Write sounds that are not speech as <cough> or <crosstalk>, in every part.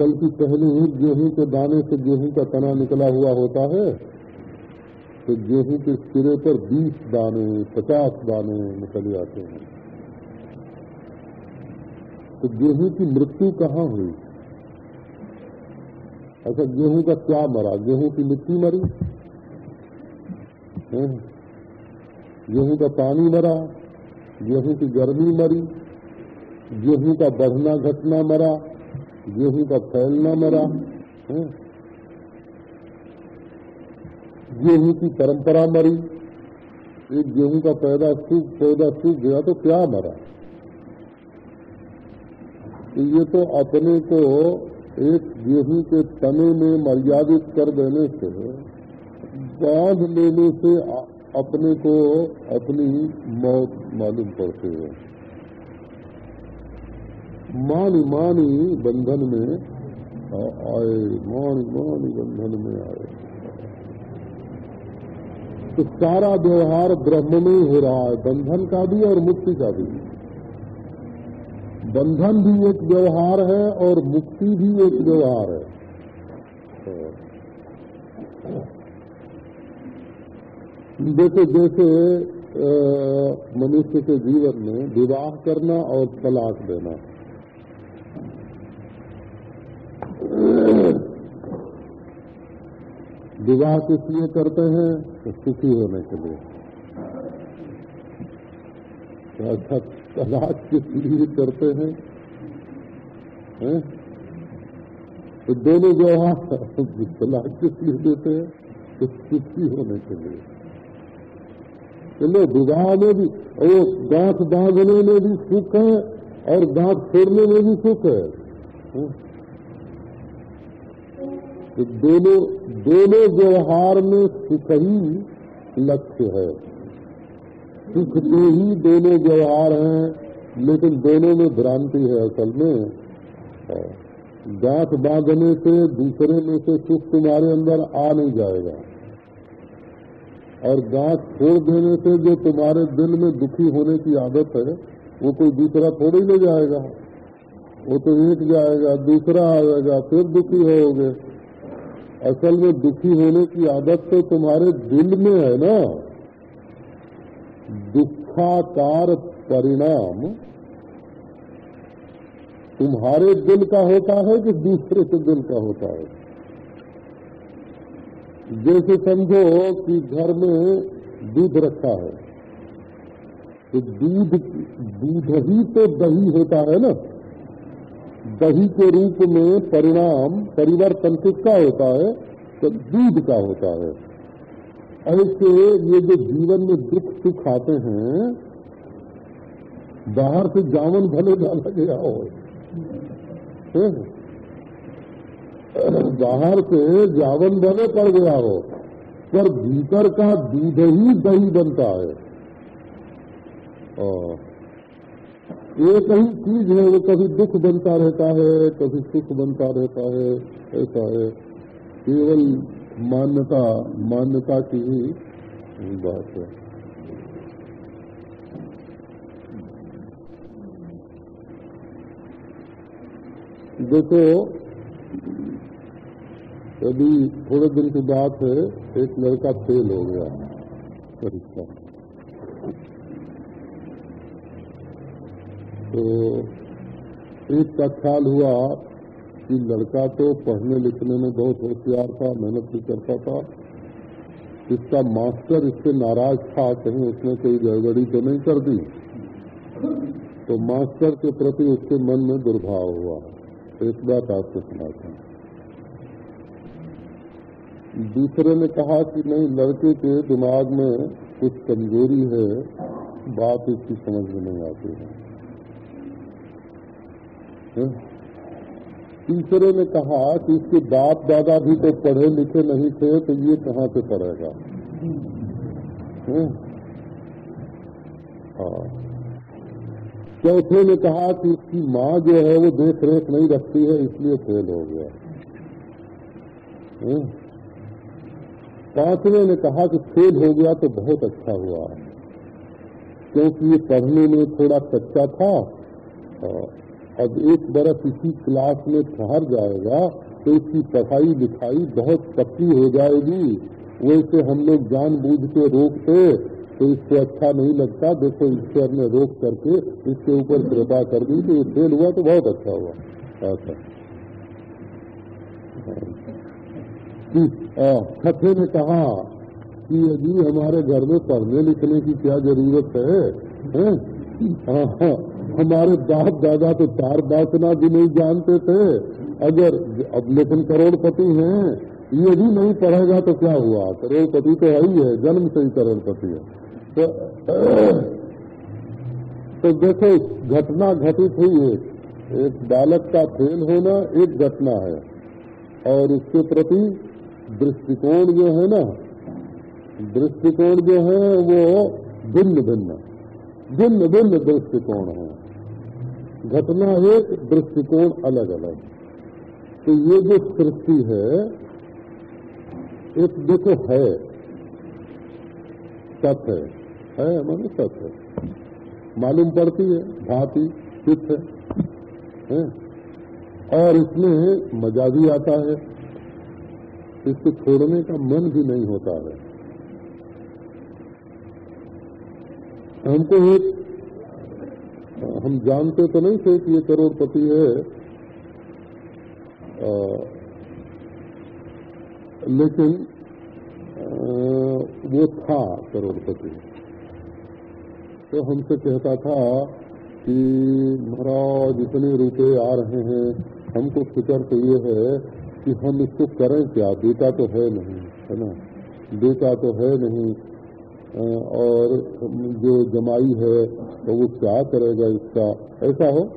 बल्कि पहले गेहूँ के दाने से गेहूँ का तना निकला हुआ होता है तो गेहूँ के सिरे पर 20 दाने 50 दाने निकल जाते हैं। तो गेहूँ की मृत्यु कहाँ हुई? अच्छा गेहूँ का क्या मरा? गेहूँ की मिट्टी मरी? गेहूँ का पानी मरा, गेहूँ की गर्मी मरी, गेहूँ का बढ़ना घटना मरा गेहूँ का फैलना मरा, है? गेहूँ की परंपरा मरी, एक गेहूँ का पैदा सूख पौधा सूख गया तो क्या मरा तो ये तो अपने को एक गेहूँ के तने में मर्यादित कर देने से, बाँध लेने से अपने को अपनी मौत मालूम पड़ती है मानी मानी बंधन में आए, मानी मानी बंधन में आए। तो सारा व्यवहार ब्रह्म में हो रहा है, बंधन का भी और मुक्ति का भी। बंधन भी एक व्यवहार है और मुक्ति भी एक व्यवहार है। देखो, जैसे मनुष्य के जीवन में विवाह करना और तलाक देना। विवाह किस लिए करते हैं? तो सुखी होने के लिए। तो अच्छा तलाक किस लिए करते हैं? है? तो दोनों व्यवहार तलाक किस लिए देते हैं? तो सुखी होने के लिए। चलो, विवाह में भी वो गांठ बांधने में भी सुख है, और गांठ छोड़ने में भी सुख है? तो दोनों दोनों व्यवहार में सुख ही लक्ष्य है। सुख के ही दोनों व्यवहार हैं, लेकिन दोनों में भ्रांति है असल में। गांठ बांधने से दूसरे में से सुख तुम्हारे अंदर आ नहीं जाएगा। और गांठ छोड़ देने से जो तुम्हारे दिल में दुखी होने की आदत है, वो कोई दूसरा थोड़ी ले जाएगा। वो तो एक जाएगा, दूसरा आ जाएगा फिर दुखी होगे। असल में दुखी होने की आदत तो तुम्हारे दिल में है ना। दुखाकार परिणाम तुम्हारे दिल का होता है कि दूसरे के दिल का होता है। जैसे समझो कि घर में दूध रखा है तो दूध दूध ही तो दही होता है ना। दही के रूप में परिणाम, परिवर्तन किसका होता है? तो दूध का होता है। ऐसे ये जो जीवन में दुख सुख आते हैं, बाहर से जावन भले डाला गया हो? बाहर से जावन भले पड़ गया हो, पर भीतर का दूध ही दही बनता है। एक ही चीज़ है, वो कभी दुख बनता रहता है, कभी सुख बनता रहता है, ऐसा है। केवल मान्यता मान्यता की ही बात है। देखो, अभी थोड़े दिन की बात है, एक लड़का फेल हो गया, परीक्षा। तो एक का ख्याल हुआ कि लड़का तो पढ़ने लिखने में बहुत होशियार था, मेहनत भी करता था। इसका मास्टर इससे नाराज़ था, कहीं उसने कोई गड़बड़ी तो नहीं कर दी। तो मास्टर के प्रति उसके मन में दुर्भाव हुआ। एक बात आपको सुनाता दूसरे ने कहा कि नहीं, लड़के के दिमाग में कुछ कमज़ोरी है, बात इसकी समझ में नहीं आती है। तीसरे ने कहा कि इसके बाप दादा भी तो पढ़े लिखे नहीं थे तो ये कहाँ से पढ़ेगा? हाँ? चौथे ने कहा कि इसकी माँ जो है, वो देख रेख नहीं रखती है, इसलिए फेल हो गया। पांचवे ने कहा कि फेल हो गया तो बहुत अच्छा हुआ, क्योंकि ये पढ़ने में थोड़ा कच्चा था। अब एक बरस इसी क्लास में ठहर जाएगा तो इसकी पढ़ाई लिखाई बहुत पक्की हो जाएगी। वैसे हम लोग जान जानबूझ के रोकते तो इसको अच्छा नहीं लगता। देखो ईश्वर ने रोक करके इसके ऊपर कृपा कर दी तो ये फेल हुआ तो बहुत अच्छा हुआ। अच्छा। छठे ने कहा कि यदि हमारे घर में पढ़ने लिखने की क्या ज़रूरत है, है? हमारे बाप दादा तो तार बासना भी नहीं जानते थे। अगर अब लेकिन करोड़पति हैं ये भी नहीं पढ़ेगा तो क्या हुआ? करोड़पति तो है ही है जन्म से ही करोड़पति है। तो, तो देखो घटना घटित हुई एक एक बालक का फेल होना एक घटना है। और उसके प्रति दृष्टिकोण जो है ना दृष्टिकोण जो है वो भिन्न भिन्न भिन्न भिन्न दृष्टिकोण है। घटना एक दृष्टिकोण अलग अलग। तो ये जो सृष्टि है एक देखो है। सत है। है मानो सत है। मालूम पड़ती है भांति चित है, है? और इसमें मज़ा भी आता है। इसको छोड़ने का मन भी नहीं होता है। हमको एक हम जानते तो नहीं थे कि ये करोड़पति है। आ, लेकिन आ, वो था करोड़पति। तो हमसे कहता था कि महाराज इतने रुपए आ रहे हैं हमको फ़िक्र तो ये है कि हम इसको करें क्या? बेटा तो है नहीं है ना? बेटा तो है नहीं और जो जमाई है तो वो क्या करेगा इसका? ऐसा हो?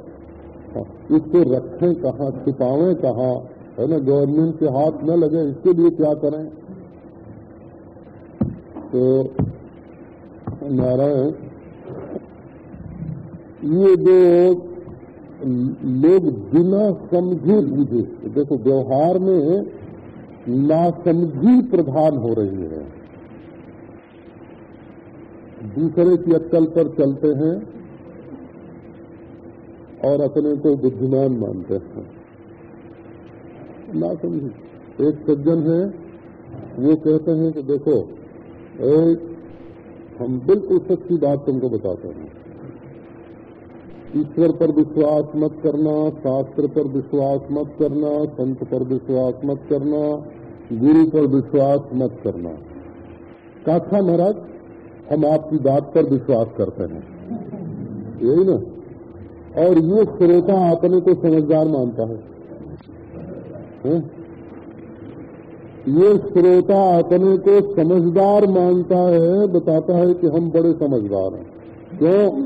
इसको रखें कहाँ? छिपावें कहाँ? है ना, गवर्नमेंट के हाथ न लगे, इसके लिए क्या करें? तो नारायण, ये जो लोग बिना समझे बूझे, देखो, व्यवहार में नासमझी प्रधान हो रही है। दूसरे की अक्कल पर चलते हैं और अपने को बुद्धिमान मानते हैं। ना समझी? एक सज्जन है, वो कहते हैं कि देखो एक हम बिल्कुल सच्ची बात तुमको बताते हैं। ईश्वर पर विश्वास मत करना, शास्त्र पर विश्वास मत करना, संत पर विश्वास मत करना, गुरु पर विश्वास मत करना। काथा महाराज हम आपकी बात पर विश्वास करते हैं। यही ना? और ये श्रोता अपने को समझदार मानता है, है? ये श्रोता अपने को समझदार मानता है बताता है कि हम बड़े समझदार हैं। क्यों?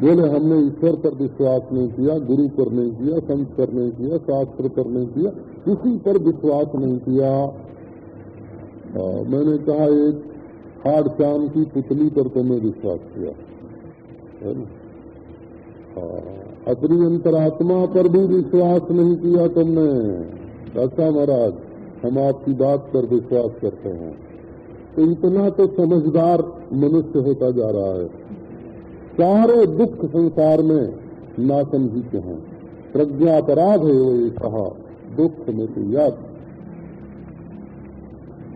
बोले हमने ईश्वर पर विश्वास नहीं किया गुरु पर नहीं किया संत पर नहीं किया शास्त्र पर नहीं किया किसी पर विश्वास नहीं किया। आ, मैंने कहा एक हाड़ श्याम की पुतली पर तुमने विश्वास किया। है ना? अपनी अंतरात्मा पर भी विश्वास नहीं किया तुमने। ऐसा महाराज, हम आपकी बात पर विश्वास करते हैं। तो इतना तो समझदार मनुष्य होता जा रहा है। सारे दुख संसार में नासमझी के हैं। प्रज्ञा अपराध है वो ये कहा। दुख में तो याद।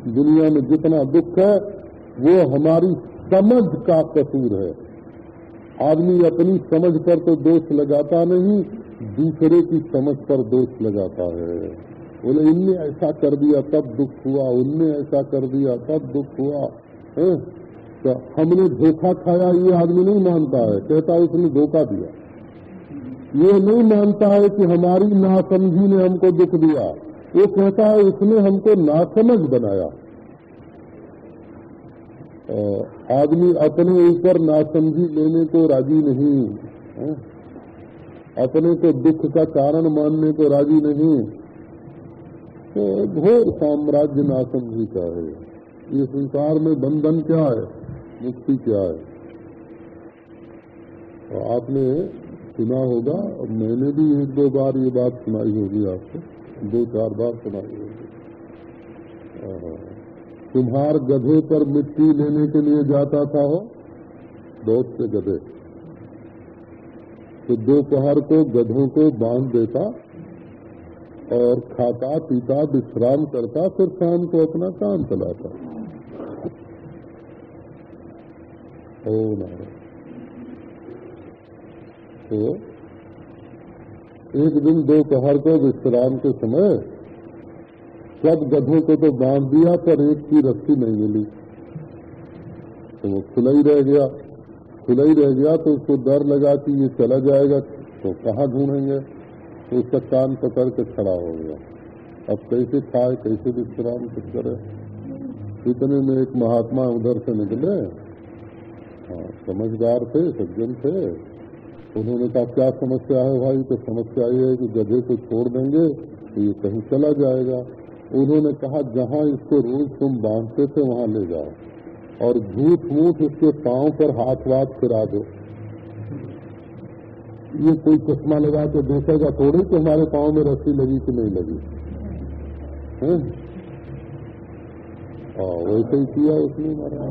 दुनिया में जितना दुख है वो हमारी समझ का कसूर है। आदमी अपनी समझ पर तो दोष लगाता नहीं, दूसरे की समझ पर दोष लगाता है। बोले, इनने ऐसा कर दिया, तब दुख हुआ। उनने ऐसा कर दिया, तब दुख हुआ। है? तो हमने धोखा खाया, ये आदमी नहीं मानता है। कहता उसने धोखा दिया। ये नहीं मानता है कि हमारी नासमझी ने हमको दुख दिया। वो कहता है, उसने हमको नासमझ बनाया। आदमी अपने ऊपर नासमझी लेने को राज़ी नहीं अपने को दुख का कारण मानने को राज़ी नहीं। तो घोर साम्राज्य नासमझी का है। ये संसार में बंधन क्या है? मुक्ति क्या है? तो आपने सुना होगा, और मैंने भी एक दो बार ये बात सुनाई होगी आपको, दो चार बार सुनाई होगी। तुम्हार गधे पर मिट्टी लेने के लिए जाता था हो? बहुत से गधे। तो दोपहर को गधों को बाँध देता और खाता, पीता, विश्राम करता, फिर शाम को अपना काम चलाता। तो एक दिन दोपहर को विश्राम के समय सब गधों को तो बाँध दिया, पर एक की रस्सी नहीं मिली। तो वो खुला ही रह गया। खुला ही रह गया तो उसको डर लगा कि ये चला जाएगा तो कहाँ ढूंढेंगे? तो उसका कान पकड़ के खड़ा हो गया। अब कैसे खाए, कैसे विश्राम, कुछ करे? इतने में एक महात्मा उधर से निकले। हाँ समझदार थे, सज्जन थे। उन्होंने कहा, क्या समस्या है भाई? तो समस्या ये है कि गधे को छोड़ देंगे तो ये कहीं चला जाएगा। उन्होंने कहा, जहाँ इसको रोज तुम बांधते थे, वहाँ ले जाओ और झूठ मूठ इसके पाँव पर हाथ वाथ फिरा दो। ये कोई चश्मा लगा के देखेगा थोड़ी कि हमारे पाँव में रस्सी लगी कि नहीं लगी? है? वैसे ही किया उसने मारा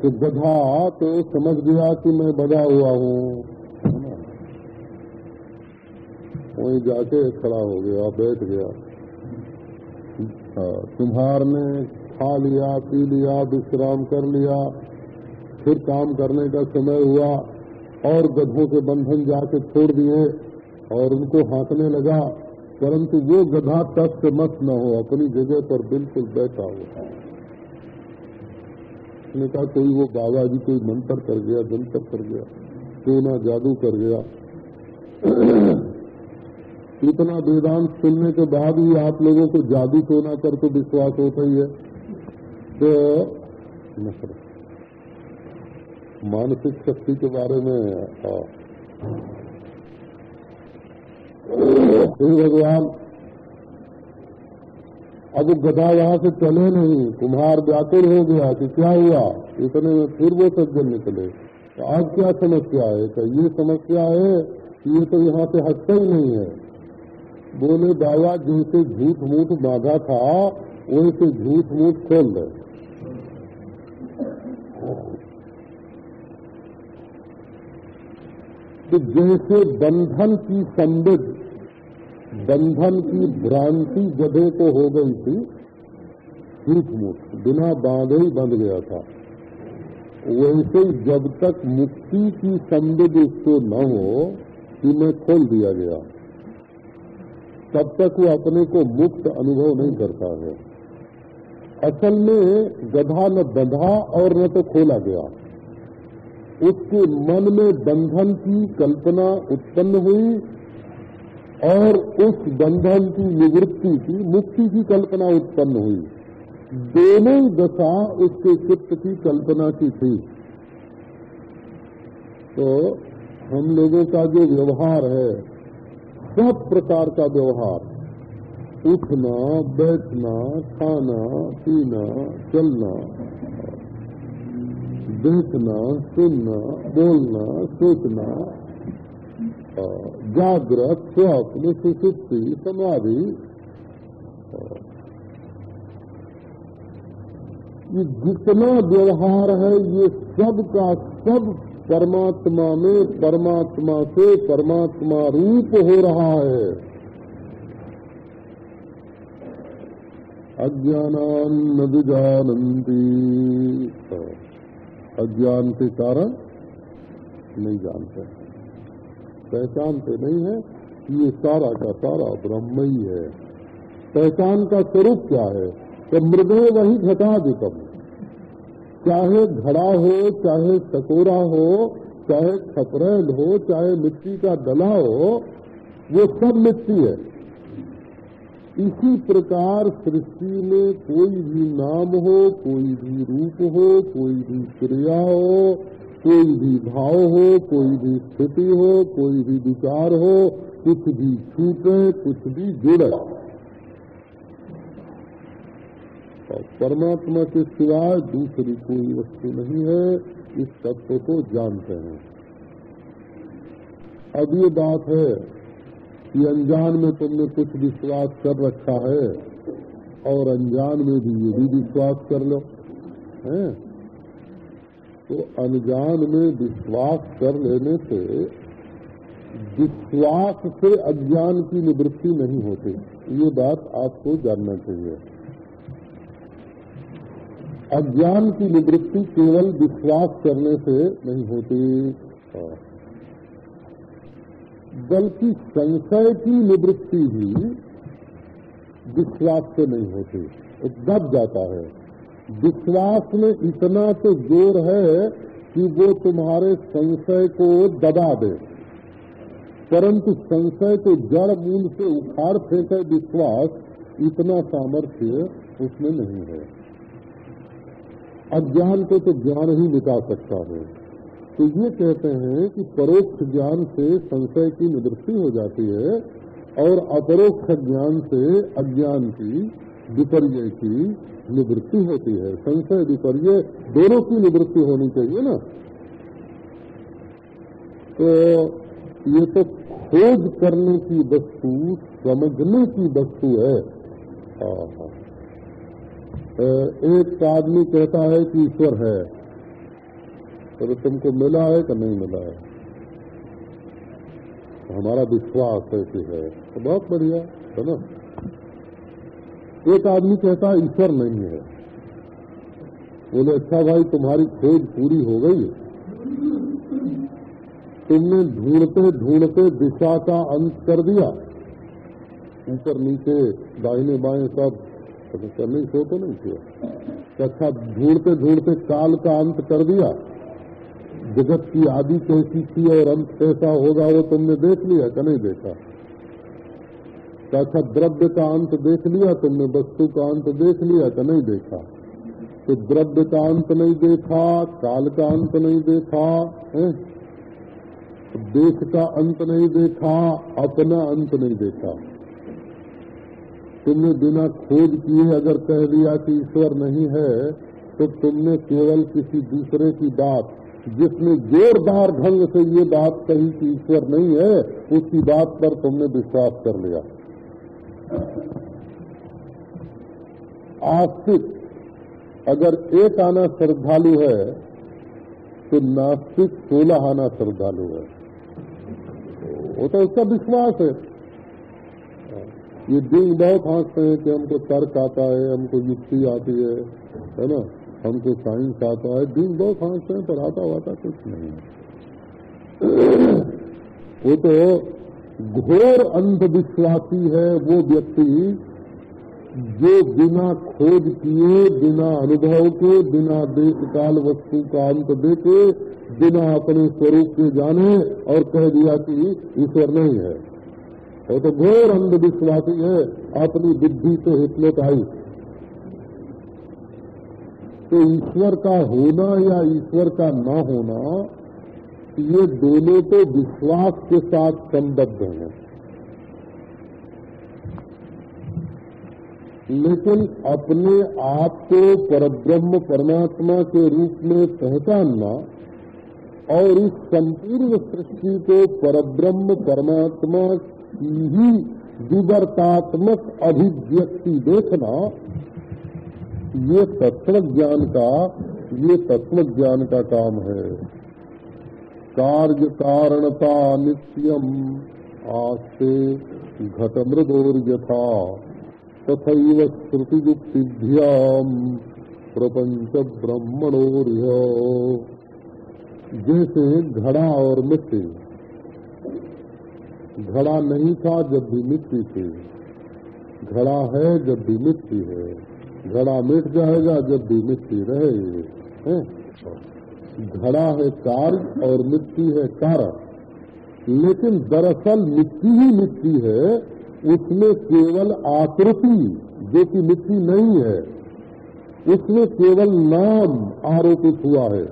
तो गधा तो समझ गया कि मैं बधा हुआ हूँ। वहीं जाके खड़ा हो गया, बैठ गया। तुम्हार ने खा लिया, पी लिया, विश्राम कर लिया। फिर काम करने का समय हुआ और गधों के बंधन जाके छोड़ दिए और उनको हाँकने लगा। परंतु वो गधा तस्त मत न हो, अपनी जगह पर बिल्कुल बैठा हो। उसने कहा, कोई वो बाबा जी कोई मंत्र कर गया, जंतर कर गया सोना जादू कर गया। इतना वेदांत सुनने के बाद भी आप लोगों को जादू सोना पर तो विश्वास होता ही है। तो मानसिक शक्ति के बारे में भगवान, अब गधा वहाँ से चले नहीं, कुम्हार व्याकुल हो गया कि क्या हुआ? इतने में फिर वो सज्जन निकले। तो आज क्या समस्या है? तो ये समस्या है कि ये तो यहाँ से हटता ही नहीं है। बोले बाबा जिनसे झूठ मूठ बांधा था, उनसे झूठ मूठ खोल दे। तो जैसे बंधन की संदिग्ध बंधन की भ्रांति गधे को हो गई थी झूठ मूठ बिना बांधे ही बंध गया था। वैसे जब तक मुक्ति की संदिग्ध उसको न हो कि मैं खोल दिया गया। तब तक वो अपने को मुक्त अनुभव नहीं करता है। असल में गधा न बंधा और न तो खोला गया। उसके मन में बंधन की कल्पना उत्पन्न हुई और उस बंधन की निवृत्ति की, मुक्ति की कल्पना उत्पन्न हुई। दोनों दशा उसके चित्त की कल्पना की थी। तो हम लोगों का जो व्यवहार है सब प्रकार का व्यवहार। उठना, बैठना, खाना, पीना, चलना, देखना, सुनना, बोलना, सोचना जागृत स्वप्न सुसुप्ति, समाधि ये जितना व्यवहार है, ये सब का सब परमात्मा में परमात्मा से परमात्मा रूप हो रहा है। अज्ञानान न विजानंती अज्ञान के कारण नहीं जानते। पहचानते नहीं है ये सारा का सारा ब्रह्म ही। है पहचान का स्वरूप क्या है? तो मृदय वही घटा दितम चाहे घड़ा हो, चाहे सकोरा हो, चाहे खपरेल हो, चाहे मिट्टी का डला हो, वो सब मिट्टी है। इसी प्रकार सृष्टि में कोई भी नाम हो, कोई भी रूप हो, कोई भी क्रिया हो, कोई भी भाव हो, कोई भी स्थिति हो, कोई भी विचार हो, कुछ भी छूटे, कुछ भी जुड़े। और परमात्मा के सिवाय दूसरी कोई वस्तु नहीं है, इस तत्व को जानते हैं। अब ये बात है कि अनजान में तुमने कुछ विश्वास कर रखा है और अनजान में भी ये भी विश्वास कर लो, हैं? तो अनजान में विश्वास कर लेने से विश्वास से अज्ञान की निवृत्ति नहीं होती। ये बात आपको जानना चाहिए। अज्ञान की निवृत्ति केवल विश्वास करने से नहीं होती। बल्कि संशय की निवृत्ति भी विश्वास से नहीं होती दब जाता है। विश्वास में इतना तो ज़ोर है कि वो तुम्हारे संशय को दबा दे। परंतु संशय को जड़ मूल से उखाड़ फेंके विश्वास, इतना सामर्थ्य उसमें नहीं है। अज्ञान को तो ज्ञान ही मिटा सकता है। तो ये कहते हैं कि परोक्ष ज्ञान से संशय की निवृत्ति हो जाती है और अपरोक्ष ज्ञान से अज्ञान की, विपर्य की निवृत्ति होती है। संशय, विपर्य दोनों की निवृत्ति होनी चाहिए ना। तो ये तो खोज करने की वस्तु, समझने की वस्तु है। एक आदमी कहता है कि ईश्वर है। तो तुमको मिला है कि नहीं मिला है? तो हमारा विश्वास ऐसे है। तो बहुत बढ़िया, है ना? एक आदमी कहता है, ईश्वर नहीं है। बोले अच्छा भाई, तुम्हारी खोज पूरी हो गई तुमने ढूंढते ढूंढते दिशा का अंत कर दिया। ऊपर नीचे दाहिने बाएँ सब तो नहीं सो तो नहीं किया अच्छा ढूंढते ढूंढते काल का अंत कर दिया। जगत की आदि कैसी थी और अंत कैसा होगा वो तुमने देख लिया क्या नहीं देखा? अच्छा द्रव्य का अंत देख लिया तुमने, वस्तु का अंत देख लिया क्या नहीं देखा? तो द्रव्य का अंत नहीं देखा, काल का अंत नहीं देखा, है? देश का अंत नहीं देखा, अपना अंत नहीं देखा। तुमने बिना खोज किए अगर कह दिया कि ईश्वर नहीं है तो तुमने केवल किसी दूसरे की बात, जिसने जोरदार ढंग से ये बात कही कि ईश्वर नहीं है, उसकी बात पर तुमने विश्वास कर लिया। आस्तिक अगर एक आना श्रद्धालु है तो नास्तिक सोलह आना श्रद्धालु है। वो तो उसका विश्वास है। ये दिन बहुत हँसते हैं कि हमको तर्क आता है, हमको युक्ति आती है है ना? हमको साइंस आता है। दिन बहुत हँसते हैं, पर आता वाता कुछ नहीं <clears throat> वो तो घोर अंधविश्वासी है वो व्यक्ति जो बिना खोज किए, बिना अनुभव के, बिना देश काल वस्तु का अंत देखे बिना अपने स्वरूप के जाने और कह दिया कि ईश्वर नहीं है। वो तो घोर अंधविश्वासी है, अपनी बुद्धि से हिप्नोटाइज तो ईश्वर का होना या ईश्वर का न होना, ये दोनों तो विश्वास के साथ संबद्ध हैं। लेकिन अपने आप को परब्रह्म परमात्मा के रूप में पहचानना और इस संपूर्ण सृष्टि को परब्रह्म परमात्मा ही विवर्तात्मक अभिव्यक्ति देखना, ये तत्व ज्ञान का, ये तत्व ज्ञान का काम है। कार्य कारणता नित्यम आस्ते घटमृदोर यथा तथा श्रुति युक्तिभ्याम प्रपंच ब्रह्मणोर जैसे घड़ा और मिट्टी घड़ा नहीं था जब भी मिट्टी थी। घड़ा है जब भी मिट्टी है। घड़ा मिट जाएगा जब भी मिट्टी रहेगी? घड़ा है कार्य और मिट्टी है कारण। लेकिन दरअसल मिट्टी ही मिट्टी है, उसमें केवल आकृति जो कि मिट्टी नहीं है, उसमें केवल नाम आरोपित हुआ है।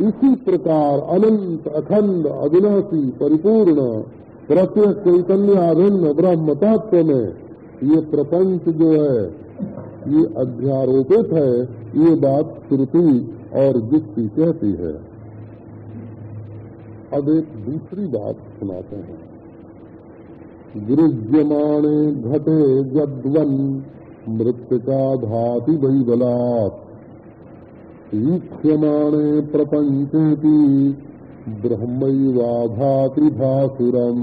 इसी प्रकार अनंत अखंड अविनाशी परिपूर्ण प्रत्येक चैतन्य अभिन्न ब्रह्म तत्व में ये प्रपंच जो है, ये अध्यारोपित है, ये बात श्रुति और युक्ति कहती है। अब एक दूसरी बात सुनाते हैं। गृह्यमाणे घटे जद्वन मृतिका भाति वही बलात् ईक्षमाणे प्रपंचेति ब्रह्मैवाभाति भासुरम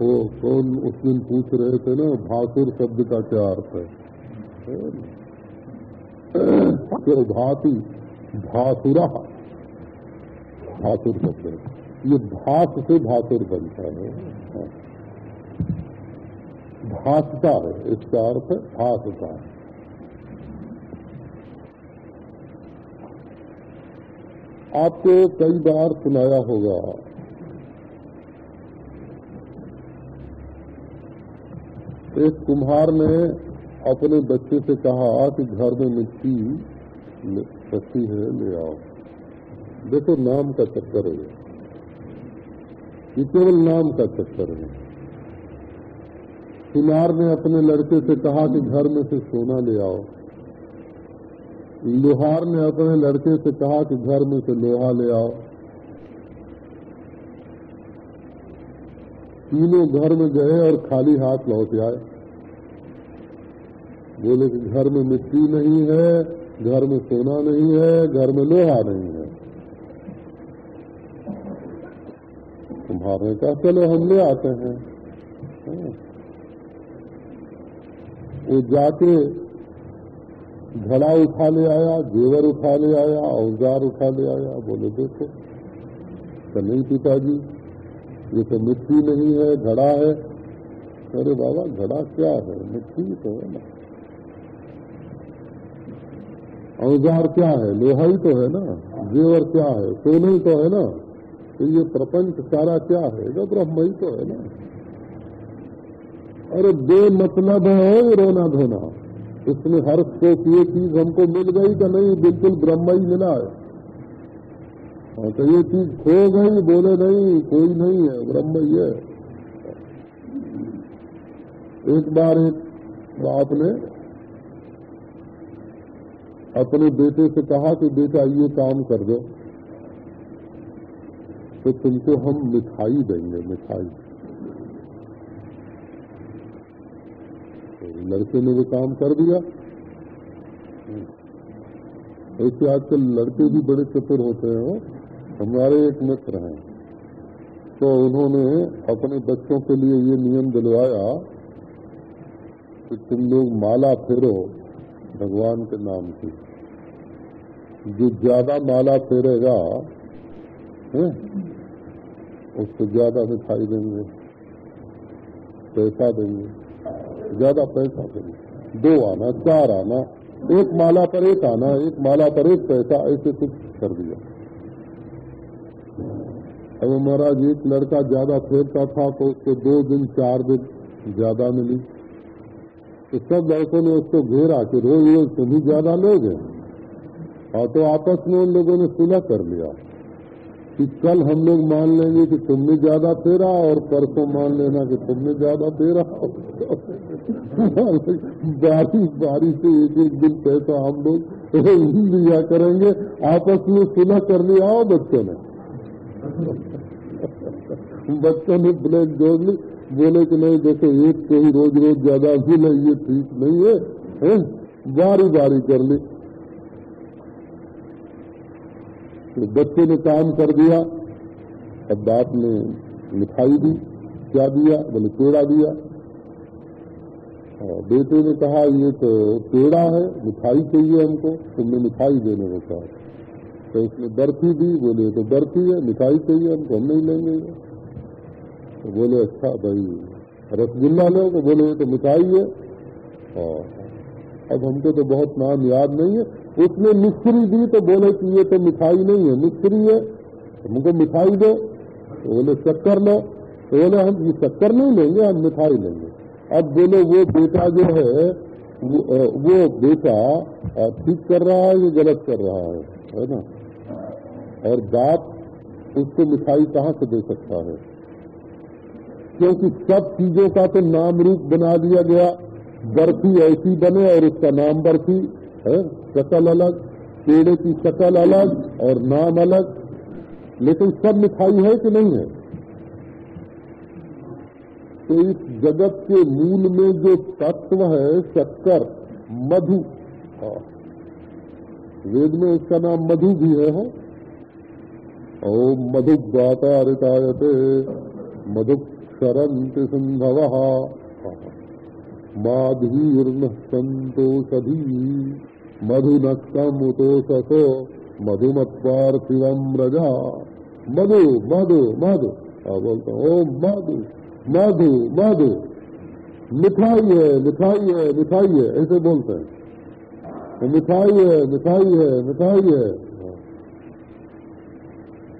वो कौन उस दिन पूछ रहे थे ना, भासुर शब्द का क्या अर्थ है? क्यों? भाति, भासुरा। भासुर शब्द है। ये भास से भासुर बनता है। भासता है, इसका अर्थ भासता है। आपको कई बार सुनाया होगा। एक कुम्हार ने अपने बच्चे से कहा कि घर में मिट्टी रखी है, ले आओ। देखो, नाम का चक्कर है। ये केवल नाम का चक्कर है। कुम्हार ने अपने लड़के से कहा कि घर में से सोना ले आओ। लोहार ने अपने लड़के से कहा कि घर में से लोहा ले आओ। तीनों घर में गए और खाली हाथ लौट आए। बोले कि घर में मिट्टी नहीं है, घर में सोना नहीं है, घर में लोहा नहीं है। तुम्हारे कहा चलो हम ले आते हैं। वो जाके घड़ा उठा ले आया, जेवर उठा ले आया, औज़ार उठा ले आया, बोले, देखो तो नहीं पिताजी, ये तो मिट्टी नहीं है, घड़ा है। अरे बाबा, घड़ा क्या है? मिट्टी तो है ना। औज़ार क्या है? लोहा ही तो है ना। जेवर क्या है? सोने ही तो है ना। तो ये प्रपंच सारा क्या है? तो ब्रह्म ही तो है ना। अरे बे मतलब है, रोना धोना। इसमें हर सोच ये चीज़ हमको मिल गई कि नहीं, बिल्कुल ब्रह्म ही मिला है। हाँ तो ये चीज़ खो गई, बोले नहीं, कोई नहीं है ब्रह्म ही है। एक बार एक बाप ने अपने बेटे से कहा कि, बेटा, ये काम कर दो तो तुमको हम मिठाई देंगे, मिठाई। लड़के ने वो काम कर दिया। ऐसे आजकल लड़के भी बड़े चतुर होते हैं हमारे एक मित्र हैं। तो उन्होंने अपने बच्चों के लिए ये नियम दिलवाया कि तुम लोग माला फेरो भगवान के नाम की जो ज़्यादा माला फेरेगा उसको ज़्यादा मिठाई देंगे, पैसा देंगे। ज़्यादा पैसा देंगे दो आना, चार आना, एक माला पर एक आना, एक माला पर एक पैसा, ऐसे कुछ कर दिया। अब महाराज, एक लड़का ज़्यादा फेरता था तो उसको दो दिन, चार दिन ज़्यादा मिली। तो सब लड़कों ने उसको घेरा कि रोज रोज तुम ही ज़्यादा लोगे और तो आपस में उन लोगों ने सुलह कर लिया। कि कल हम लोग मान लेंगे कि तुमने ज़्यादा फेरा और परसों मान लेना कि तुमने ज़्यादा फेरा। <laughs> बारी बारी से एक एक दिन पैसा हम लोग <laughs> लिया करेंगे। आपस में सुलह कर लिया हो बच्चों ने। <laughs> बच्चों ने ब्लैक जोड़ ली। बोले कि नहीं देखो एक को ही रोज रोज ज़्यादा मिले ये ठीक नहीं है, है? बारी बारी कर ली। तो बच्चे ने काम कर दिया, अब बाप ने मिठाई दी, क्या दिया? बोले, पेड़ा दिया। और बेटे ने कहा, ये तो पेड़ा है, मिठाई चाहिए हमको, तुमने मिठाई देने को कहा। तो उसने बर्फ़ी दी, बोले तो बर्फ़ी है, मिठाई चाहिए हमको, हम नहीं लेंगे। तो बोले अच्छा भाई, रसगुल्ला लो। तो बोले तो मिठाई है। और अब हमको तो बहुत नाम याद नहीं है। उसने मिस्त्री दी तो बोले कि ये तो मिठाई नहीं है मिस्त्री है। हमको मिठाई दो। तो बोले शक्कर लो। तो बोले हम ये शक्कर नहीं लेंगे हम मिठाई लेंगे। अब बोले वो बेटा जो है वो, वो बेटा ठीक कर रहा है या गलत कर रहा है? है ना? और बाप उसको मिठाई कहाँ से दे सकता है? क्योंकि सब चीज़ों का तो नाम रूप बना दिया गया। बर्फ़ी ऐसी बने और उसका नाम बर्फ़ी है? शकल अलग, पेड़े की शकल अलग और नाम अलग। लेकिन सब मिठाई है कि नहीं है? तो इस जगत के मूल में जो तत्व है, शक्कर, मधु वेद में उसका नाम मधु भी है, हो। ओम मधु गाता गातारितायते मधु शरंति सिंधव माधीर्ण संतोषधी मधुनक्षमुतोषसो मधुमत्पार्थिवम रजा मधु मधु मधु। बोलता हूँ ओम मधु मधु मधु। मिठाई है मिठाई है मिठाई है ऐसे बोलते हैं। मिठाई है मिठाई है मिठाई है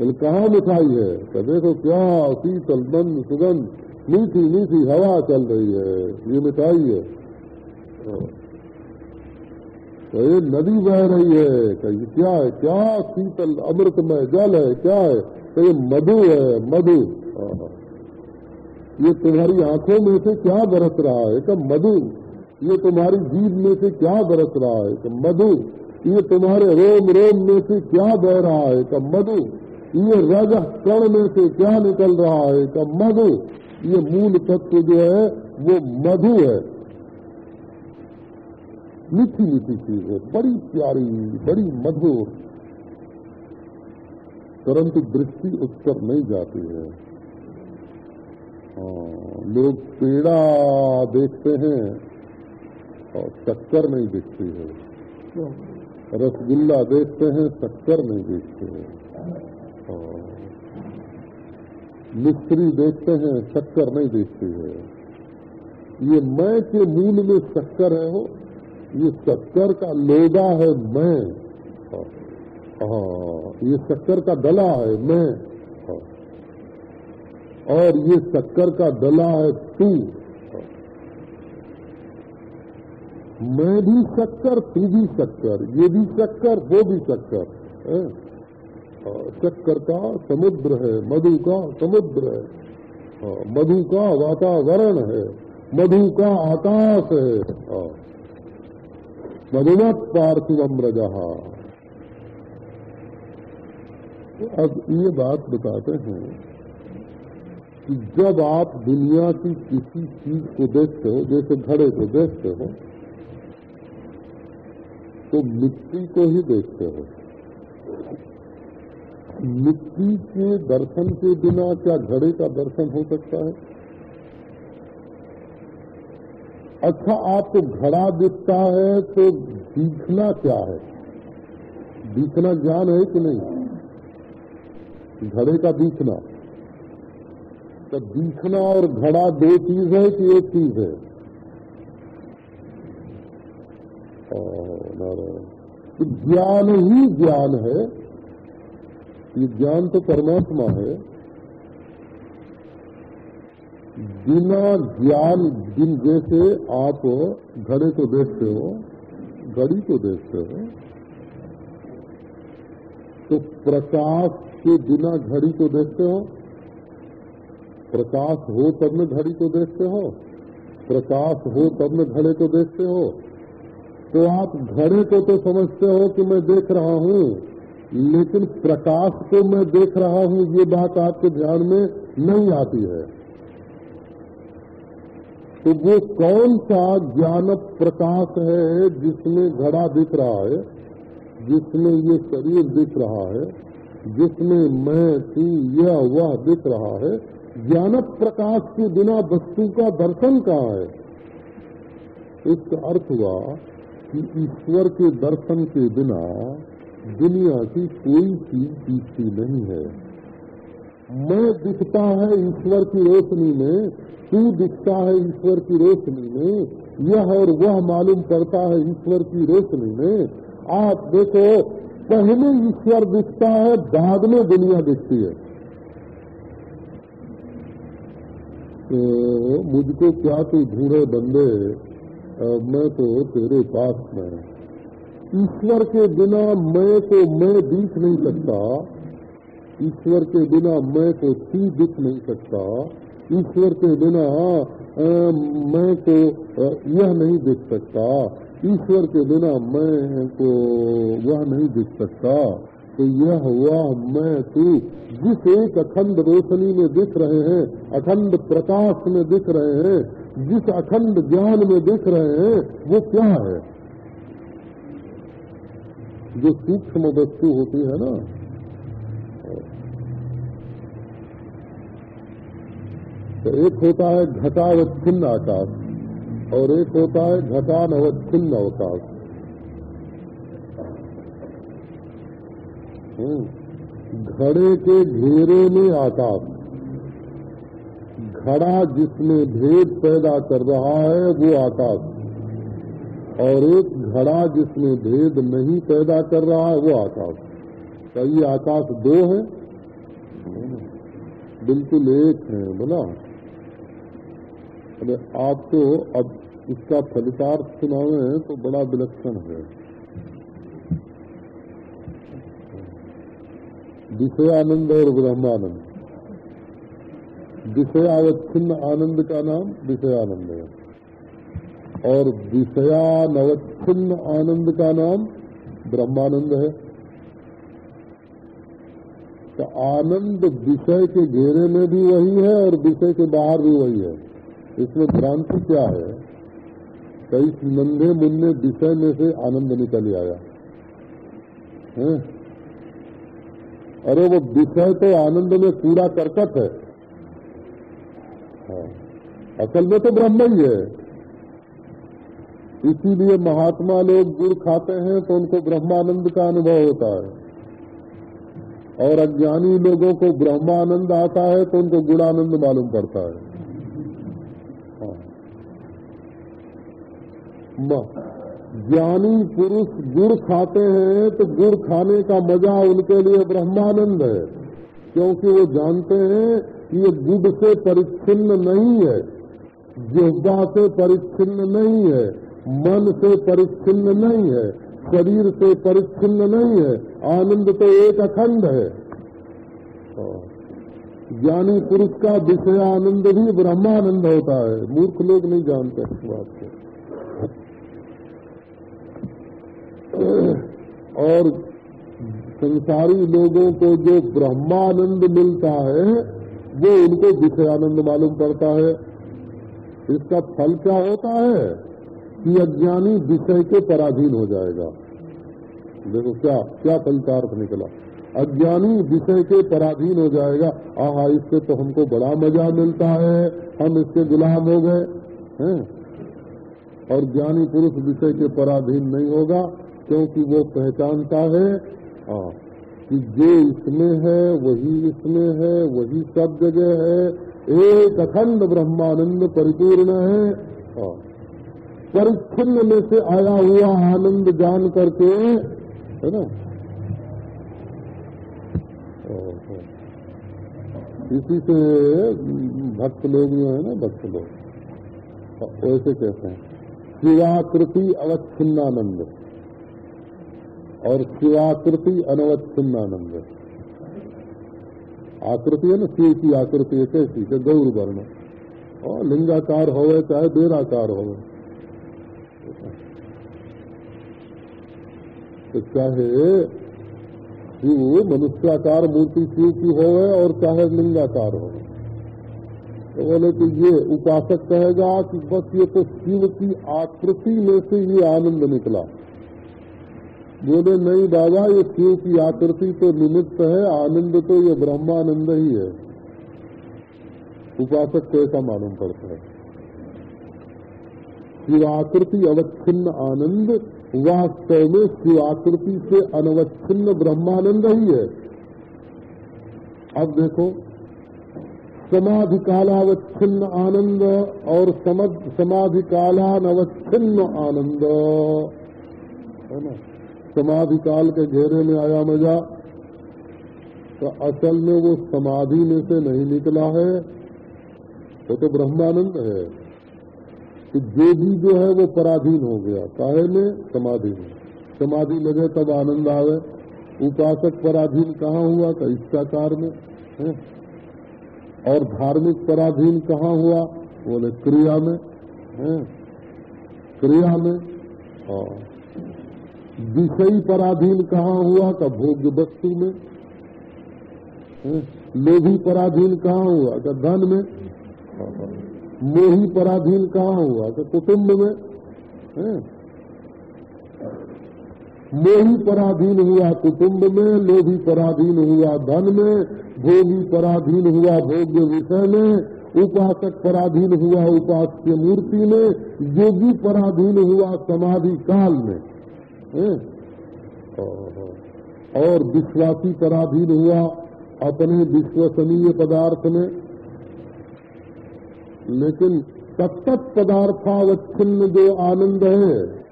कहा मिठाई है? तो देखो, क्या शीतल बंद सुगंध। मीठी मीठी हवा चल रही है, ये मिठाई है। तो ये नदी बह रही है तो ये क्या है, क्या शीतल अमृतमय जल है, क्या है? तो ये मधु है, मधु। ये तुम्हारी आँखों में से क्या बरस रहा है कि मधु। ये तुम्हारी जीव में से क्या बरस रहा है कि मधु। ये तुम्हारे रोम रोम में से क्या बह रहा है कब मधु। ये रज कण में से क्या निकल रहा है कब मधु। ये मूल तत्व जो है वो मधु है। मीठी मीठी चीज़ है बड़ी प्यारी बड़ी मधुर। परंतु दृष्टि उस पर नहीं जाती है। हाँ, लोग पेड़ा देखते हैं और शक्कर नहीं देखते है। रसगुल्ला देखते हैं शक्कर नहीं देखते हैं। मिस्त्री देखते हैं शक्कर नहीं देखते हैं। ये मैं के मूल में शक्कर है वो, ये शक्कर का लोदा है मैं। हाँ ये शक्कर का डला है मैं। और ये शक्कर का डला है तू। मैं भी शक्कर तू भी शक्कर ये भी शक्कर वो भी शक्कर शक्कर का समुद्र है, मधु का समुद्र है। मधु का वातावरण है, मधु का आकाश है। मधुमत पार्थिवम रजहा अब ये बात बताते हैं कि जब आप दुनिया की किसी चीज़ को देखते हो, जैसे घड़े को देखते हो तो मिट्टी को ही देखते हो। मिट्टी के दर्शन के बिना क्या घड़े का दर्शन हो सकता है? अच्छा आपको घड़ा दिखता है तो दिखना क्या है? दिखना ज्ञान है कि नहीं? घड़े का दिखना। तो दिखना और घड़ा दो चीज़ है कि एक चीज़ है? तो ज्ञान ही ज्ञान है ये ज्ञान तो परमात्मा है। बिना ज्ञान जिन जैसे आप घड़े को देखते हो, घड़ी को देखते हो तो प्रकाश के बिना घड़ी को देखते हो, प्रकाश हो तब में घड़ी को देखते हो, प्रकाश हो तब में घड़े को देखते हो तो आप घड़े को तो समझते हो कि मैं देख रहा हूँ। लेकिन प्रकाश को मैं देख रहा हूँ, ये बात आपके ध्यान में नहीं आती है। तो वो कौन सा ज्ञान प्रकाश है जिसमें घड़ा दिख रहा है, जिसमें ये शरीर दिख रहा है, जिसमें मैं तू यह वह दिख रहा है? ज्ञान प्रकाश के बिना वस्तु का दर्शन कहाँ है? इसका अर्थ हुआ कि ईश्वर के दर्शन के बिना दुनिया की कोई चीज़ दिखती नहीं है। मैं दिखता है ईश्वर की रोशनी में, तू दिखता है ईश्वर की रोशनी में, यह और वह मालूम करता है ईश्वर की रोशनी में। आप देखो, पहले ईश्वर दिखता है, बाद में दुनिया दिखती है। तो मुझको क्या तू ढूंढे बंदे मैं तो तेरे पास में ईश्वर के बिना मैं को मैं दिख नहीं सकता। ईश्वर के बिना मैं को तू दिख नहीं सकता। ईश्वर के बिना मैं को यह नहीं दिख सकता। ईश्वर के बिना मैं को वह नहीं दिख सकता। तो यह हुआ मैं तू, जिस एक अखंड रोशनी में दिख रहे हैं, अखंड प्रकाश में दिख रहे हैं, जिस अखंड ज्ञान में दिख रहे हैं, वो क्या है? जो सूक्ष्म वस्तु होती है ना तो एक होता है घटावच्छिन्न आकाश और एक होता है घटानवच्छिन्न अवकाश। हम्म। घड़े के घेरे में आकाश। घड़ा जिसमें भेद पैदा कर रहा है, वो आकाश। और एक घड़ा जिसमें भेद नहीं पैदा कर रहा है, वो आकाश। तो ये आकाश दो है। बिल्कुल एक है, बोला। अरे, आप तो अब इसका फलितार्थ सुनावे तो बड़ा विलक्षण है। विषयानंद और ब्रह्मानंद। विषयावच्छिन्न आनंद का नाम विषयानंद है। और विषयानवच्छिन्न आनंद का नाम ब्रह्मानंद है। तो आनंद विषय के घेरे में भी वही है और विषय के बाहर भी वही है। इसमें भ्रांति क्या है? कई नंदे मुन्ने विषय में से आनंद निकल आया। है? अरे वो विषय तो आनंद में कूड़ा करकट है। हाँ। असल में तो ब्रह्म ही है। इसीलिए महात्मा लोग गुड़ खाते हैं तो उनको ब्रह्मानंद का अनुभव होता है। और अज्ञानी लोगों को ब्रह्मानंद आता है तो उनको गुणानंद मालूम पड़ता है। ज्ञानी पुरुष गुड़ खाते हैं तो गुड़ खाने का मज़ा उनके लिए ब्रह्मानंद है, क्योंकि वो जानते हैं कि ये गुड़ से परिच्छिन्न नहीं है, जिह्वा से परिच्छिन्न नहीं है। मन से परिच्छिन्न नहीं है, शरीर से परिच्छिन्न नहीं है, आनंद तो एक अखंड है। ज्ञानी पुरुष का विषय आनंद भी ब्रह्मानंद होता है, मूर्ख लोग नहीं जानते इस बात को। और संसारी लोगों को जो ब्रह्मानंद मिलता है, वो उनको विषयानंद मालूम पड़ता है। इसका फल क्या होता है? कि अज्ञानी विषय के पराधीन हो जाएगा। देखो क्या क्या फलतार्थ निकला। अज्ञानी विषय के पराधीन हो जाएगा। आहा इससे तो हमको बड़ा मज़ा मिलता है। हम इसके गुलाम हो गए हैं? और ज्ञानी पुरुष विषय के पराधीन नहीं होगा क्योंकि वो पहचानता है आ, हाँ, कि जो इसमें है वही इसमें है वही सब जगह है। एक अखंड ब्रह्मानंद परिपूर्ण है। हाँ, परिच्छिन्न में से आया हुआ आनंद जान करके, है ना? इसी से भक्त लोग जो है ना, भक्त लोग वैसे कहते हैं। शिवाकृति अवच्छिन्नानंद। और शिवाकृति अनवच्छिन्नानंद। आकृति है ना, शिव की आकृति है, कैसी? गौर वर्ण और लिंगाकार हो चाहे बेराकार हो तो चाहे शिव मनुष्याकार मूर्ति शिव की हो और चाहे लिंगाकार हो। तो बोले कि ये उपासक कहेगा कि बस ये तो शिव की आकृति में से ये आनंद निकला। बोले, नहीं बाबा, ये शिव की आकृति तो निमित्त है, आनंद तो ये ब्रह्मानंद ही है। उपासक को ऐसा मालूम पड़ता है। शिवाकृति अवच्छिन्न आनंद वास्तव में शिवाकृति से अनवच्छिन्न ब्रह्मानंद ही है। अब देखो समाधि कालावच्छिन्न आनंद और समाधि कालानवच्छिन्न आनंद। है ना? समाधि काल के घेरे में आया मज़ा तो असल में वो समाधि में से नहीं निकला है, वो तो तो ब्रह्मानंद है। कि जो भी जो है वो पराधीन हो गया। काहे में? समाधि में। समाधि लगे तब आनंद आवे। उपासक पराधीन कहाँ हुआ? का इच्छाकार में, है? और धार्मिक पराधीन कहाँ हुआ? बोले, क्रिया में, है? क्रिया में। और विषयी पराधीन कहाँ हुआ? का भोग्य वस्तु में। लोभी पराधीन कहाँ हुआ? का धन में। मोही पराधीन कहाँ हुआ? का कुटुंब में मोही पराधीन हुआ कुटुंब में, लोभी पराधीन हुआ धन में, भोगी पराधीन हुआ भोग्य विषय में, उपासक पराधीन हुआ उपास्य मूर्ति में, योगी पराधीन हुआ समाधि काल में और विश्वासी पराधीन हुआ अपने विश्वसनीय पदार्थ में लेकिन तत्त पदार्थावच्छिन्न जो आनंद है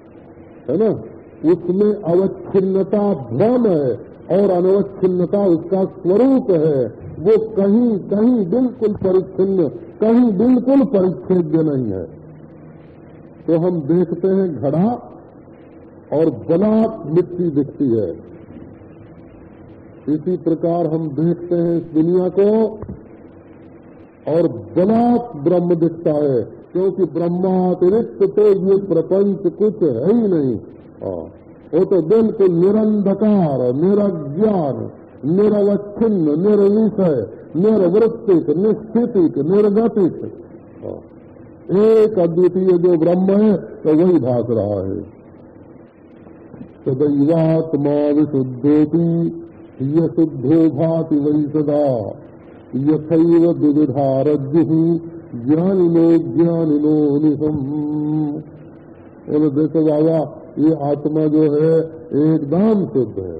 है ना? उसमें अवच्छिन्नता भ्रम है और अनवच्छिन्नता उसका स्वरूप है। वो कहीं कहीं बिल्कुल परिच्छिन्न, कहीं बिल्कुल परिच्छेद्य नहीं है। तो हम देखते हैं घड़ा और बलात् मिट्टी दिखती है। इसी प्रकार हम देखते हैं इस दुनिया को और बलात् ब्रह्म दिखता है, क्योंकि ब्रह्मातिरिक्त तो ये प्रपंच कुछ है ही नहीं। वो तो बिल्कुल निरंधकार, निरज्ञान निरवच्छिन्न निर्विषय निर्वृत्तिक निश्चितिक निर्गतिक। एक अद्वितीय जो ब्रह्म है तो वही भाग रहा है। सदैवात्मा विशुद्धोपी यशुद्धो भाति वही सदा। विविधा रज्जु ज्ञानिनो ज्ञानिनो निशम बोले देखो बाबा, ये आत्मा जो है, एकदम शुद्ध है।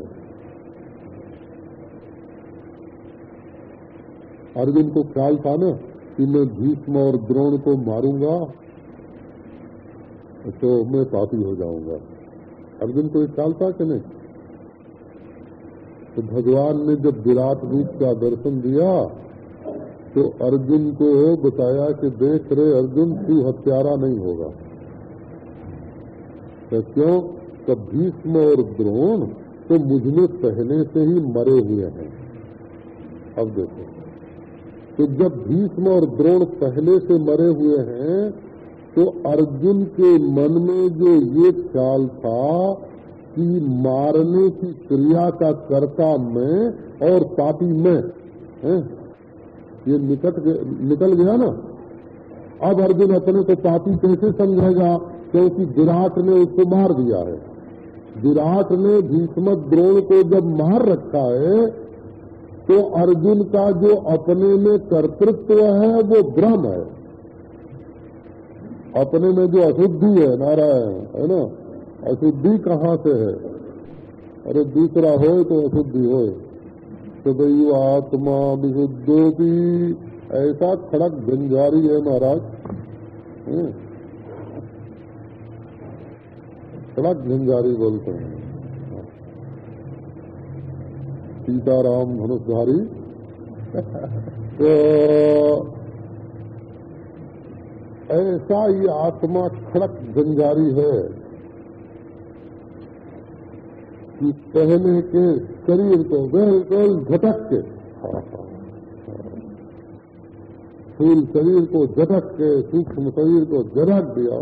अर्जुन को ख्याल था ना कि मैं भीष्म और द्रोण को मारूँगा तो मैं पापी हो जाऊँगा। अर्जुन को एक ख्याल था कि नहीं? तो भगवान ने जब विराट रूप का दर्शन दिया तो अर्जुन को बताया कि देख रहे अर्जुन, तू हत्यारा नहीं होगा। तो क्यों? तो भीष्म और द्रोण तो मुझमें पहले से ही मरे हुए हैं। अब देखो तो जब भीष्म और द्रोण पहले से मरे हुए हैं तो अर्जुन के मन में जो ये ख्याल था कि मारने की क्रिया का कर्ता मैं और पापी मैं। है? ये निकट निकल गया ना? अब अर्जुन अपने को पापी कैसे समझेगा? क्योंकि विराट ने उसको मार दिया है। विराट ने भीष्म द्रोण को जब मार रखा है तो अर्जुन का जो अपने में कर्तृत्व है, वो ब्रह्म है। अपने में जो अशुद्धि है, नारायण, है ना? अशुद्धि कहाँ से है? अरे दूसरा हो तो अशुद्धि हो। तो सदैव आत्मा विशुद्धो विशुद्धोपी ऐसा खड़क गंजारी है महाराज। हम्म। खड़क गंजारी बोलते हैं। सीताराम धनुषधारी। <laughs> तो ऐसा ये आत्मा खड़क गंजारी है। कि पहले के शरीर को बिल्कुल झटक के फूल शरीर को झटक के सूक्ष्म शरीर को झटक दिया।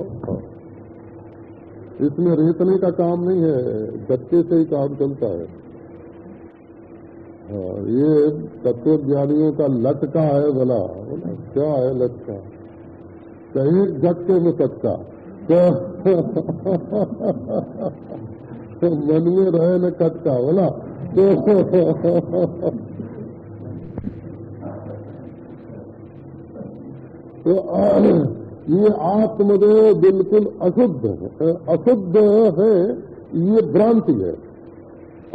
इसमें रेतने का काम नहीं है झटके से ही काम चलता है। हाँ, ये तत्व ज्ञानियों का लटका है भला। क्या है लटका? एक झटके में तो मन में रहे न कच्चा बोला। तो <laughs> तो ये आत्मदेव बिल्कुल अशुद्ध है अशुद्ध है, ये भ्रांति है।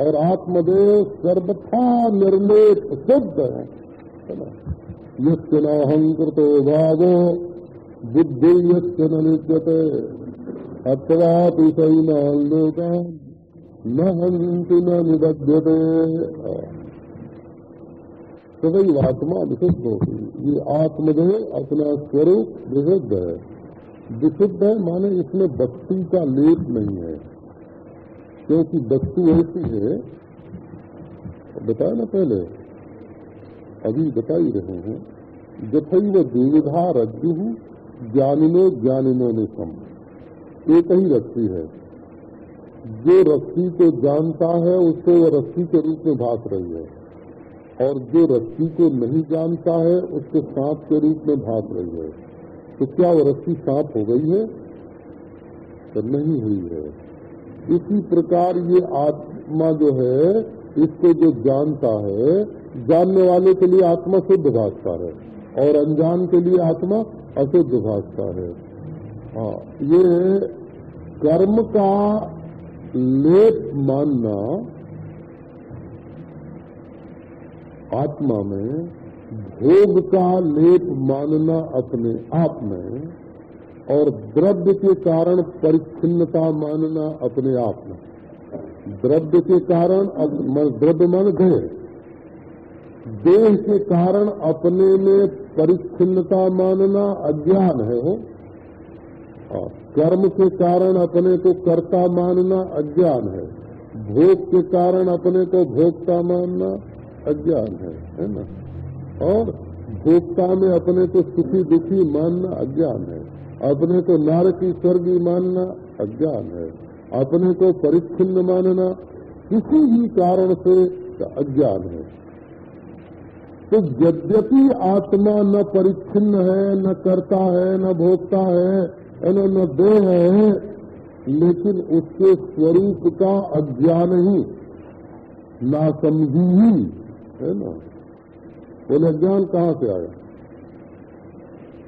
और आत्मदेव सर्वथा निर्लेप शुद्ध है। यस्य नाहंकृतो भावो, बुद्धि यस्य न लिप्यते। अथवा पिशैनान् लोकान् न न निबध्यते तो भाई आत्मा विशुद्ध होगी ये आत्मदेव अपना स्वरूप विशुद्ध है। विशुद्ध है माने इसमें बस्ती का लेप नहीं है। क्योंकि वस्तु ऐसी है, बताया ना पहले? अभी बता ही रहे हैं। जथई वो दुविधा रज्जु ज्ञानिनो ज्ञानिनो सम एक ही रस्सी है। जो रस्सी को जानता है, उसको वो रस्सी के रूप में भाग रही है। और जो रस्सी को नहीं जानता है, उसको सांप के रूप में भाग रही है। तो क्या वो रस्सी सांप हो गई है? तो नहीं हुई है। इसी प्रकार ये आत्मा जो है, इसको जो जानता है, जानने वाले के लिए आत्मा शुद्ध भाषता है, और अनजान के लिए आत्मा अशुद्ध भाषता है। हाँ ये कर्म का लेप मानना आत्मा में, भोग का लेप मानना अपने आप में और द्रव्य के कारण परिच्छिन्नता मानना अपने आप में। द्रव्य के कारण द्रव्य मान गए। देह के कारण अपने में परिच्छिन्नता मानना अज्ञान है हो। और कर्म के कारण अपने को कर्ता मानना अज्ञान है। भोग के कारण अपने को भोक्ता मानना अज्ञान है है ना? और भोक्ता में अपने को सुखी दुखी मानना अज्ञान है। अपने को नारकी स्वर्गी मानना अज्ञान है। अपने को परिच्छिन्न मानना किसी भी कारण से अज्ञान है। तो यद्यपि आत्मा न परिच्छिन्न है, न करता है, न भोगता है न न देह है, लेकिन उसके स्वरूप का अज्ञान ही, नासमझी ही, है ना? बोले अज्ञान कहाँ से आया?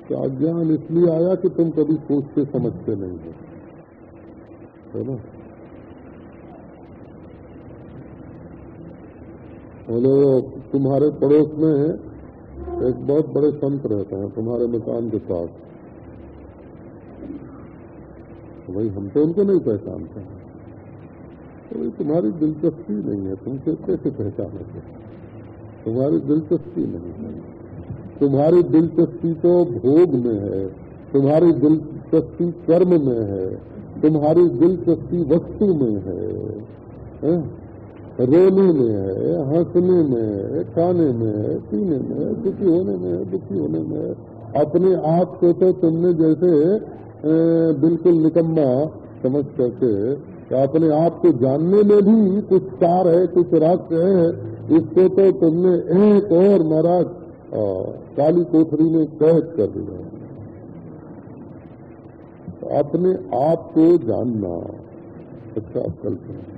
तो अज्ञान इसलिए आया कि तुम कभी सोचते समझते नहीं हो? है ना? बोले, तुम्हारे पड़ोस में एक बहुत बड़े संत रहते हैं, तुम्हारे मकान के पास। भाई हम तो उनको नहीं पहचानते तो तुम्हारी दिलचस्पी नहीं है तुमसे कैसे पहचानोगे? तुम्हारी दिलचस्पी नहीं है। तुम्हारी दिलचस्पी तो भोग में है तुम्हारी दिलचस्पी कर्म में है तुम्हारी दिलचस्पी वस्तु में है, है? रोने में है हंसने में है खाने में है पीने में है दुखी होने में है दुखी होने में है। अपने आप को तो तुमने जैसे बिल्कुल निकम्मा समझ करके अपने आप को जानने में भी कुछ सार है, कुछ रहस्य है। इसको तो तुमने एक और महाराज काली कोठरी में कैद कर दिया। तो अपने आप को जानना अच्छा कल्पना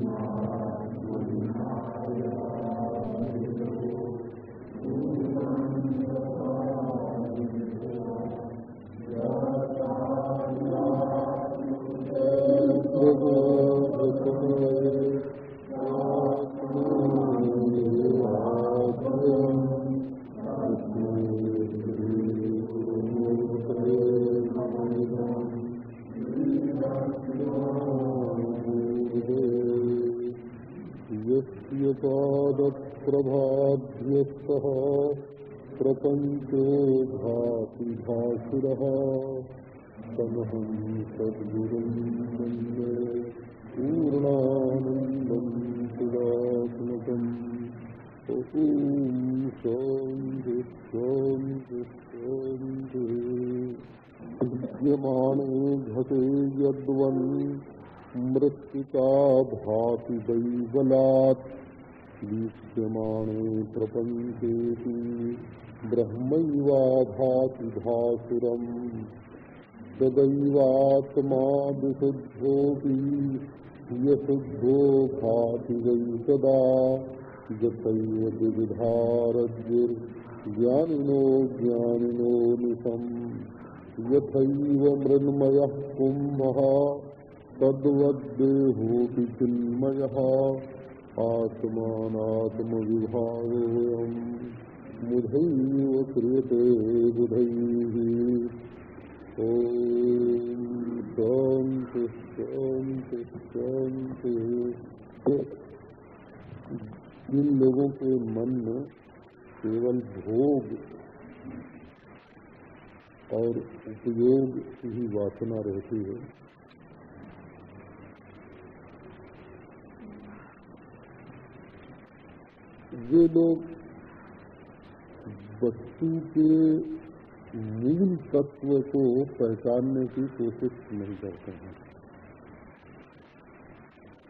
प्रभाभ्यस्तः प्रपञ्चो भाति भासुरः तमहं सद्गुरुं मन्ये पूर्णानन्दं सुदात्मकम्। ॐ यद्वन् मृत्तिका भाति दैवलात् वीक्ष्यमाणे प्रपञ्चेति ब्रह्मैवाभाति भासुरम् तदैवात्मा विशुद्धोऽपि यशुद्धो भाति वै सदा यतैव विविधारद्युर्ज्ञानिनो ज्ञानिनो निशम् यथैव मृन्मयः कुम्भः तद्वद्देहोऽपि आत्मानात्मविभागोऽयम् मुधैव क्रियते बुधैः। जिन लोगों के मन में केवल भोग और उपयोग की ही वासना रहती है ये लोग वस्तु के मूल तत्व को पहचानने की कोशिश नहीं करते हैं।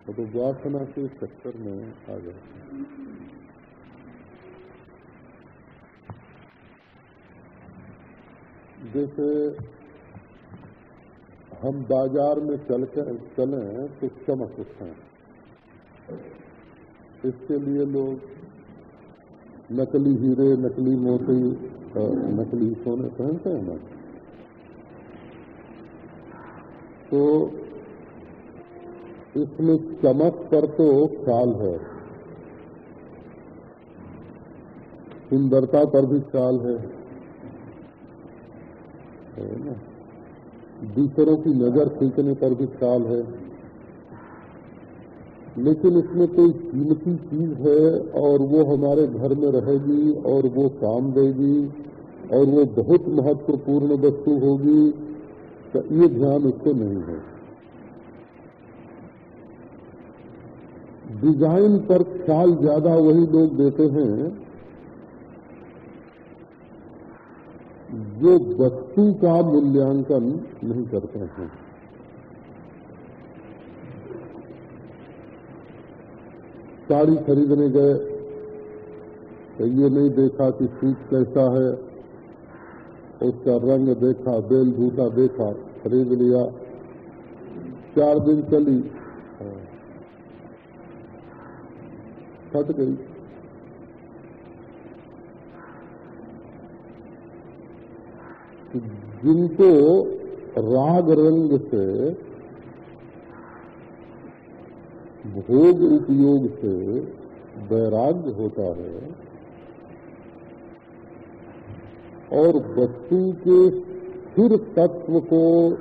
तो वासना के चक्कर में आ जाते हैं। जैसे हम बाज़ार में चल कर चलें तो चमक उठते हैं। इसके लिए लोग नकली हीरे, नकली मोती नकली सोने, पहनते हैं ना? तो इसमें चमक पर तो ख्याल है। सुंदरता पर भी ख्याल है ना? दूसरों की नज़र खींचने पर भी ख्याल है। लेकिन इसमें कोई कीमती चीज़ है और वो हमारे घर में रहेगी और वो काम देगी और वो बहुत महत्वपूर्ण वस्तु होगी तो ये ध्यान उसको नहीं है। डिज़ाइन पर ख्याल ज़्यादा वही लोग देते हैं जो वस्तु का मूल्यांकन नहीं करते हैं। साड़ी खरीदने गए तो ये नहीं देखा कि सूट कैसा है। उसका रंग देखा, बेल भूसा देखा, खरीद लिया। चार दिन चली। फट गई। जिनको राग रंग से भोग उपयोग से वैराग्य होता है और वस्तु के स्थिर तत्व को,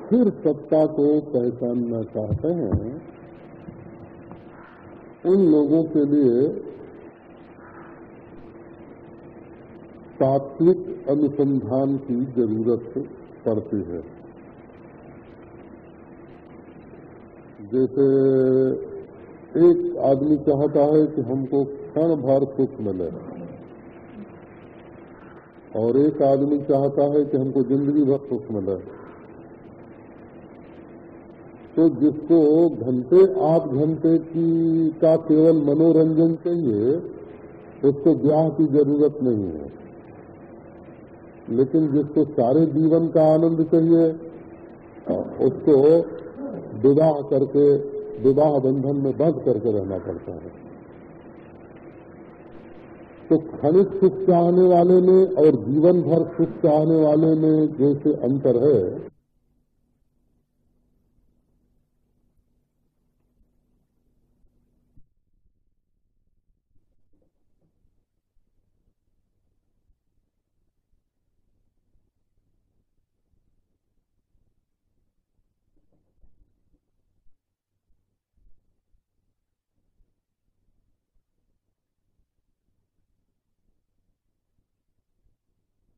स्थिर सत्ता को पहचानना चाहते हैं, उन लोगों के लिए तात्विक अनुसंधान की ज़रूरत पड़ती है। जैसे एक आदमी चाहता है कि हमको क्षण भर सुख मिले। और एक आदमी चाहता है कि हमको ज़िंदगी भर सुख मिले। तो जिसको घंटे आठ घंटे की का केवल मनोरंजन चाहिए, उसको ब्याह की ज़रूरत नहीं है। लेकिन जिसको सारे जीवन का आनंद चाहिए, उसको विवाह करके विवाह बंधन में बंध करके रहना पड़ता है। तो क्षणिक सुख चाहने वाले में और जीवन भर सुख चाहने वाले में जैसे अंतर है